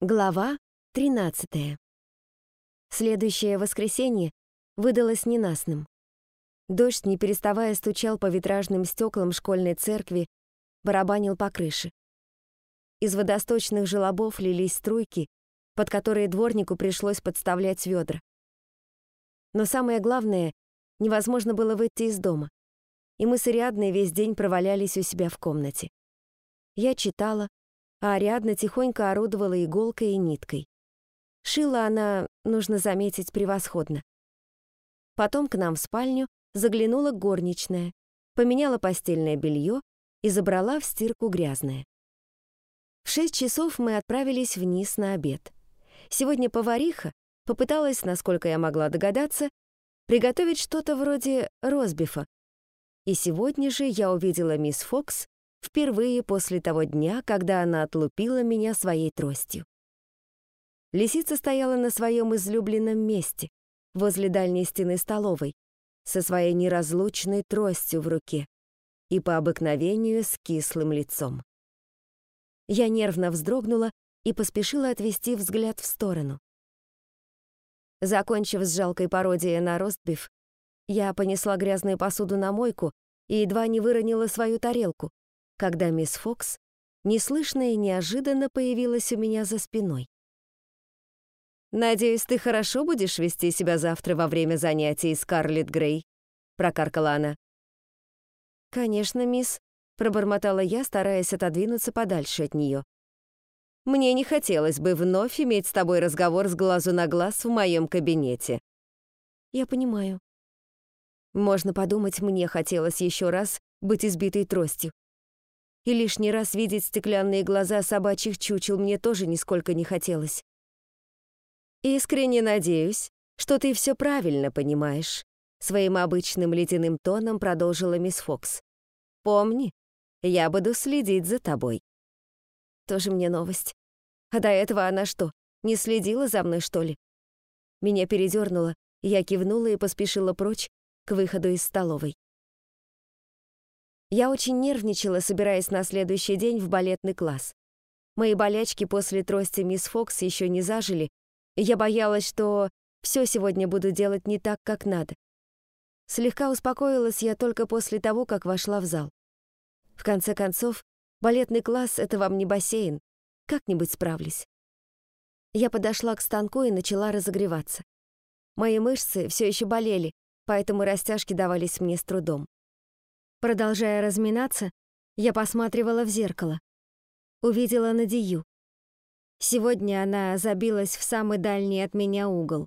Глава 13. Следующее воскресенье выдалось ненастным. Дождь, не переставая, стучал по витражным стеклам школьной церкви, барабанил по крыше. Из водосточных желобов лились струйки, под которые дворнику пришлось подставлять ведра. Но самое главное, невозможно было выйти из дома, и мы с Ариадной весь день провалялись у себя в комнате. Я читала, а Ариадна тихонько орудовала иголкой и ниткой. Шила она, нужно заметить, превосходно. Потом к нам в спальню заглянула горничная, поменяла постельное белье и забрала в стирку грязное. В шесть часов мы отправились вниз на обед. Сегодня повариха попыталась, насколько я могла догадаться, приготовить что-то вроде ростбифа. И сегодня же я увидела мисс Фокс впервые после того дня, когда она отлупила меня своей тростью. Лисица стояла на своем излюбленном месте, возле дальней стены столовой, со своей неразлучной тростью в руке и по обыкновению с кислым лицом. Я нервно вздрогнула и поспешила отвести взгляд в сторону. Закончив с жалкой пародией на ростбиф, я понесла грязную посуду на мойку и едва не выронила свою тарелку, когда мисс Фокс неслышно и неожиданно появилась у меня за спиной. «Надеюсь, ты хорошо будешь вести себя завтра во время занятий, Скарлетт Грей?» — прокаркала она. «Конечно, мисс», — пробормотала я, стараясь отодвинуться подальше от нее. «Мне не хотелось бы вновь иметь с тобой разговор с глазу на глаз в моем кабинете». «Я понимаю». Можно подумать, мне хотелось еще раз быть избитой тростью и лишний раз видеть стеклянные глаза собачьих чучел мне тоже нисколько не хотелось. «Искренне надеюсь, что ты все правильно понимаешь», своим обычным ледяным тоном продолжила мисс Фокс. «Помни, я буду следить за тобой». Тоже мне новость. А до этого она что, не следила за мной, что ли? Меня передернуло, я кивнула и поспешила прочь к выходу из столовой. Я очень нервничала, собираясь на следующий день в балетный класс. Мои болячки после трости мисс Фокс еще не зажили, и я боялась, что все сегодня буду делать не так, как надо. Слегка успокоилась я только после того, как вошла в зал. В конце концов, балетный класс — это вам не бассейн. Как-нибудь справлюсь. Я подошла к станку и начала разогреваться. Мои мышцы все еще болели, поэтому растяжки давались мне с трудом. Продолжая разминаться, я посматривала в зеркало. Увидела Надию. Сегодня она забилась в самый дальний от меня угол.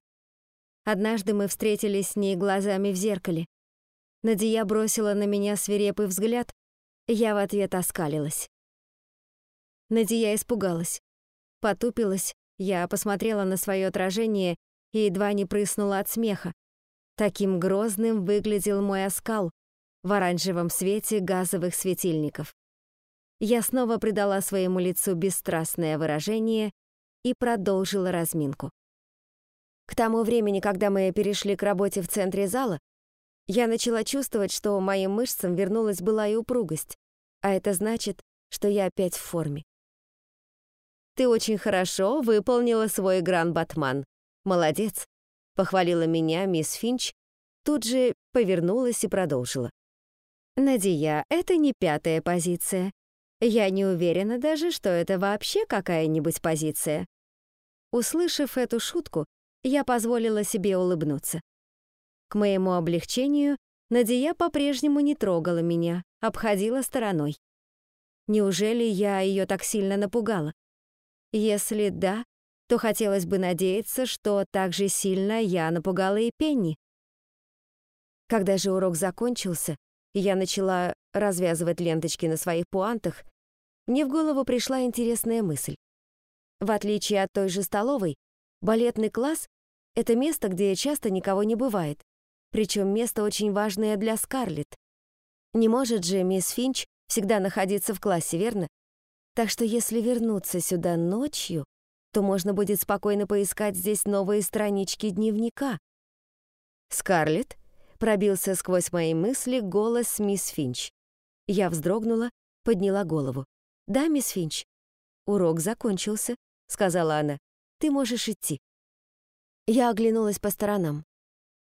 Однажды мы встретились с ней глазами в зеркале. Надия бросила на меня свирепый взгляд, я в ответ оскалилась. Надия испугалась. Потупилась, я посмотрела на свое отражение и едва не прыснула от смеха. Таким грозным выглядел мой оскал, в оранжевом свете газовых светильников. Я снова придала своему лицу бесстрастное выражение и продолжила разминку. К тому времени, когда мы перешли к работе в центре зала, я начала чувствовать, что моим мышцам вернулась былая упругость, а это значит, что я опять в форме. «Ты очень хорошо выполнила свой гран-батман. Молодец», — похвалила меня мисс Финч, тут же повернулась и продолжила. Надия, это не пятая позиция. Я не уверена даже, что это вообще какая-нибудь позиция. Услышав эту шутку, я позволила себе улыбнуться. К моему облегчению, Надия по-прежнему не трогала меня, обходила стороной. Неужели я ее так сильно напугала? Если да, то хотелось бы надеяться, что так же сильно я напугала и Пенни. Когда же урок закончился, я начала развязывать ленточки на своих пуантах, мне в голову пришла интересная мысль. В отличие от той же столовой, балетный класс — это место, где часто никого не бывает, причем место очень важное для Скарлетт. Не может же мисс Финч всегда находиться в классе, верно? Так что если вернуться сюда ночью, то можно будет спокойно поискать здесь новые странички дневника. «Скарлетт?» Пробился сквозь мои мысли голос мисс Финч. Я вздрогнула, подняла голову. «Да, мисс Финч». «Урок закончился», — сказала она. «Ты можешь идти». Я оглянулась по сторонам.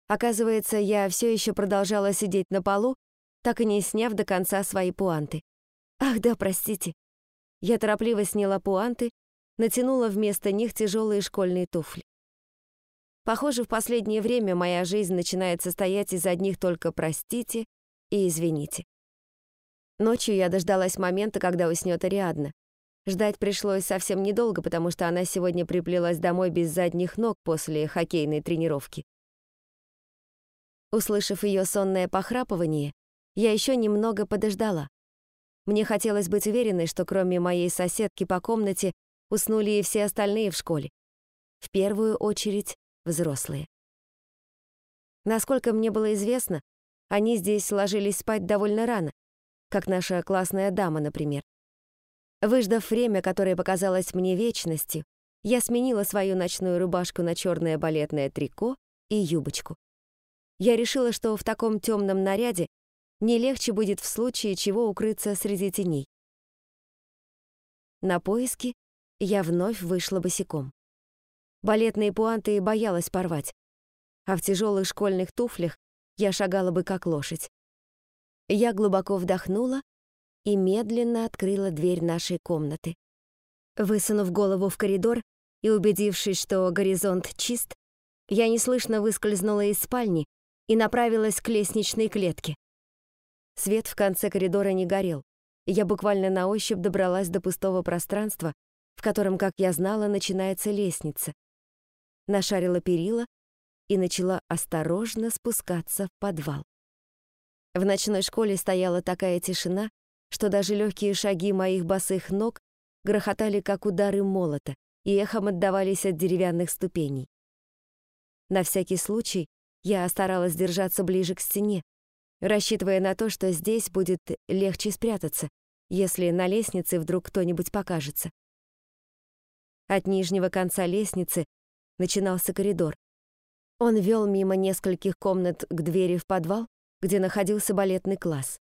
Оказывается, я все еще продолжала сидеть на полу, так и не сняв до конца свои пуанты. Ах, да, простите. Я торопливо сняла пуанты, натянула вместо них тяжелые школьные туфли. Похоже, в последнее время моя жизнь начинает состоять из одних только «простите» и «извините». Ночью я дождалась момента, когда уснёт Ариадна. Ждать пришлось совсем недолго, потому что она сегодня приплелась домой без задних ног после хоккейной тренировки. Услышав ее сонное похрапывание, я еще немного подождала. Мне хотелось быть уверенной, что кроме моей соседки по комнате уснули и все остальные в школе. В первую очередь взрослые. Насколько мне было известно, они здесь ложились спать довольно рано, как наша классная дама, например. Выждав время, которое показалось мне вечностью, я сменила свою ночную рубашку на черное балетное трико и юбочку. Я решила, что в таком темном наряде не легче будет в случае чего укрыться среди теней. На поиски я вновь вышла босиком. Балетные пуанты боялась порвать, а в тяжелых школьных туфлях я шагала бы как лошадь. Я глубоко вдохнула и медленно открыла дверь нашей комнаты. Высунув голову в коридор и убедившись, что горизонт чист, я неслышно выскользнула из спальни и направилась к лестничной клетке. Свет в конце коридора не горел. Я буквально на ощупь добралась до пустого пространства, в котором, как я знала, начинается лестница. Нашарила перила и начала осторожно спускаться в подвал. В ночной школе стояла такая тишина, что даже легкие шаги моих босых ног грохотали, как удары молота, и эхом отдавались от деревянных ступеней. На всякий случай я старалась держаться ближе к стене, рассчитывая на то, что здесь будет легче спрятаться, если на лестнице вдруг кто-нибудь покажется. От нижнего конца лестницы начинался коридор. Он вел мимо нескольких комнат к двери в подвал, где находился балетный класс.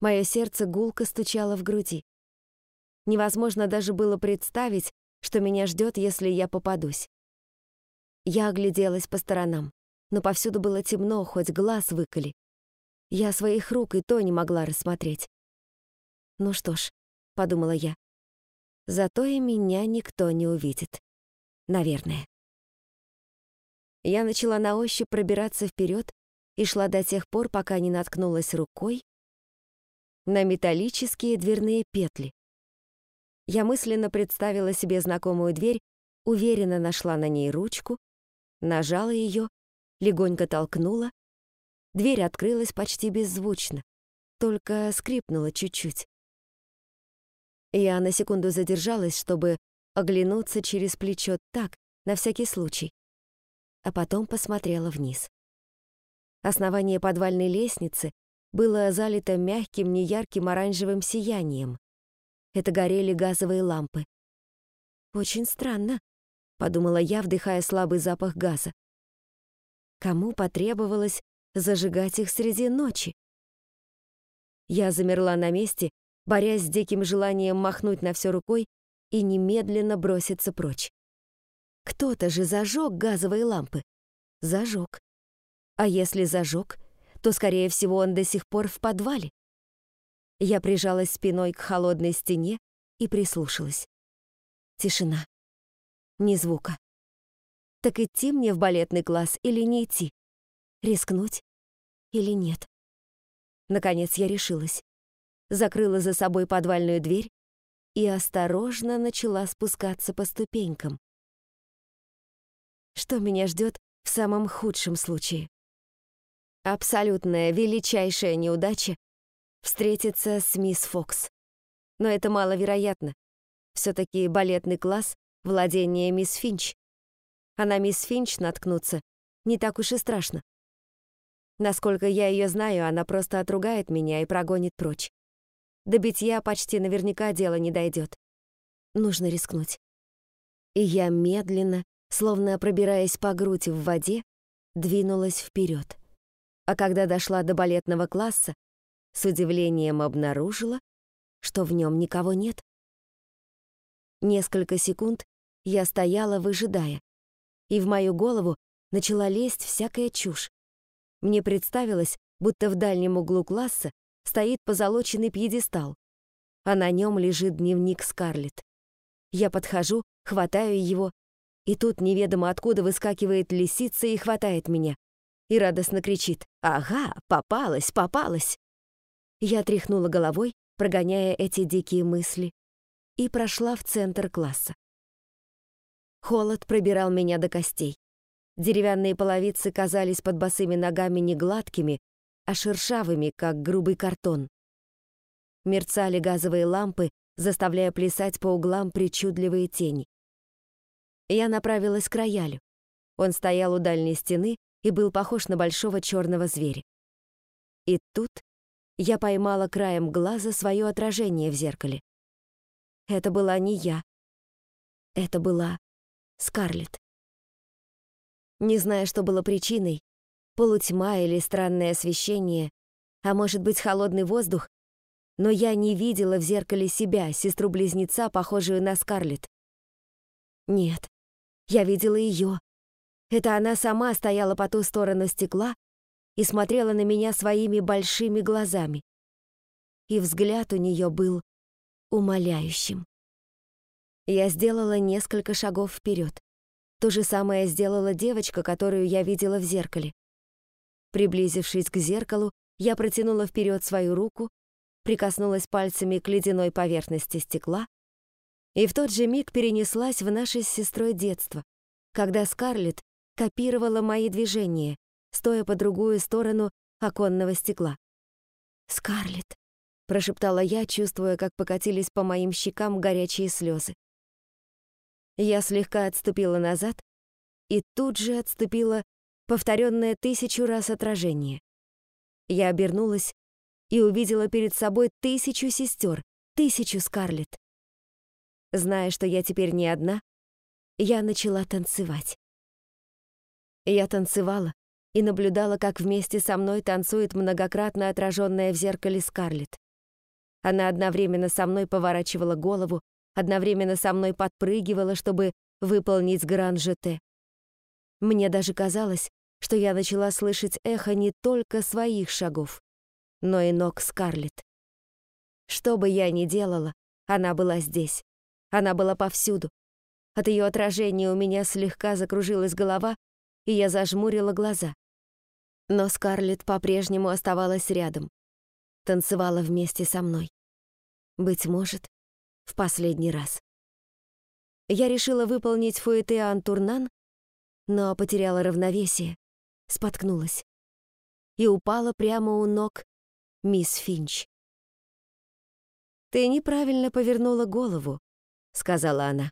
Мое сердце гулко стучало в груди. Невозможно даже было представить, что меня ждет, если я попадусь. Я огляделась по сторонам, но повсюду было темно, хоть глаз выколи. Я своих рук и то не могла рассмотреть. «Ну что ж», — подумала я, — «зато и меня никто не увидит. Наверное». Я начала на ощупь пробираться вперед и шла до тех пор, пока не наткнулась рукой на металлические дверные петли. Я мысленно представила себе знакомую дверь, уверенно нашла на ней ручку, нажала ее, легонько толкнула, Дверь открылась почти беззвучно, только скрипнула чуть-чуть. Я на секунду задержалась, чтобы оглянуться через плечо так, на всякий случай, а потом посмотрела вниз. Основание подвальной лестницы было залито мягким, неярким оранжевым сиянием. Это горели газовые лампы. «Очень странно», — подумала я, вдыхая слабый запах газа. Кому потребовалось зажигать их среди ночи. Я замерла на месте, борясь с диким желанием махнуть на все рукой и немедленно броситься прочь. Кто-то же зажег газовые лампы. Зажег. А если зажег, то, скорее всего, он до сих пор в подвале. Я прижалась спиной к холодной стене и прислушалась. Тишина. Ни звука. Так идти мне в балетный класс или не идти? Рискнуть или нет? Наконец я решилась. Закрыла за собой подвальную дверь и осторожно начала спускаться по ступенькам. Что меня ждет в самом худшем случае? Абсолютная величайшая неудача — встретиться с мисс Фокс. Но это маловероятно. все таки балетный класс — владение мисс Финч. А на мисс Финч наткнуться не так уж и страшно. Насколько я ее знаю, она просто отругает меня и прогонит прочь. До битья почти наверняка дело не дойдет. Нужно рискнуть. И я медленно, словно пробираясь по грудь в воде, двинулась вперед. А когда дошла до балетного класса, с удивлением обнаружила, что в нем никого нет. Несколько секунд Я стояла, выжидая, и в мою голову начала лезть всякая чушь. Мне представилось, будто в дальнем углу класса стоит позолоченный пьедестал, а на нем лежит дневник Скарлетт. Я подхожу, хватаю его, и тут неведомо откуда выскакивает лисица и хватает меня. И радостно кричит «Ага, попалась, попалась!» Я тряхнула головой, прогоняя эти дикие мысли, и прошла в центр класса. Холод пробирал меня до костей. Деревянные половицы казались под босыми ногами не гладкими, а шершавыми, как грубый картон. Мерцали газовые лампы, заставляя плясать по углам причудливые тени. Я направилась к роялю. Он стоял у дальней стены и был похож на большого черного зверя. И тут я поймала краем глаза свое отражение в зеркале. Это была не я. Это была Скарлетт. Не зная, что было причиной, полутьма или странное освещение, а может быть холодный воздух, но я не видела в зеркале себя, сестру-близнеца, похожую на Скарлетт. Нет, я видела ее. Это она сама стояла по ту сторону стекла и смотрела на меня своими большими глазами. И взгляд у нее был умоляющим. Я сделала несколько шагов вперед. То же самое сделала девочка, которую я видела в зеркале. Приблизившись к зеркалу, я протянула вперед свою руку, прикоснулась пальцами к ледяной поверхности стекла и в тот же миг перенеслась в наше с сестрой детство, когда Скарлетт копировала мои движения, стоя по другую сторону оконного стекла. «Скарлетт», — прошептала я, чувствуя, как покатились по моим щекам горячие слезы. Я слегка отступила назад и тут же отступила повторенное тысячу раз отражение. Я обернулась и увидела перед собой тысячу сестер, тысячу Скарлетт. Зная, что я теперь не одна, я начала танцевать. Я танцевала и наблюдала, как вместе со мной танцует многократно отраженная в зеркале Скарлетт. Она одновременно со мной поворачивала голову, одновременно со мной подпрыгивала, чтобы выполнить гран-жете. Мне даже казалось, что я начала слышать эхо не только своих шагов, но и ног Скарлетт. Что бы я ни делала, она была здесь. Она была повсюду. От ее отражения у меня слегка закружилась голова, и я зажмурила глаза. Но Скарлетт по-прежнему оставалась рядом, танцевала вместе со мной. Быть может, в последний раз. Я решила выполнить фуэтеан турнан, но потеряла равновесие, споткнулась и упала прямо у ног мисс Финч. «Ты неправильно повернула голову», — сказала она.